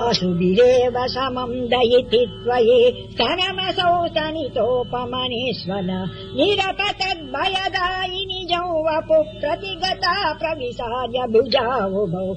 असुभिरेव समम् दयिति त्वयि स्तनमसौ तनितोपमनेश्वर निरपतद्भयदायि निजौ वपु प्रतिगता प्रविशाय भुजावुभौ।